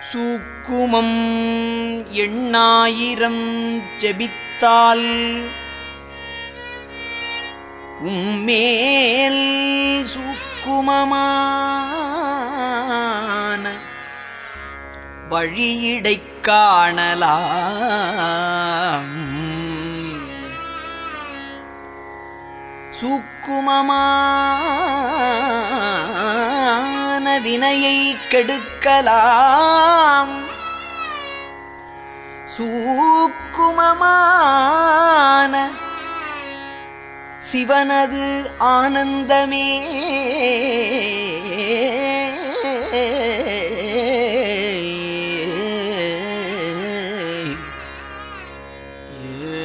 சூக்குமம் எண்ணாயிரம் ஜெபித்தால் உம்மேல் சூக்குமமான வழியிடைக் காணலாம். சூக்குமமா வினையை கெடுக்கலாம். சூக்குமமான சிவனது ஆனந்தமே. ஏ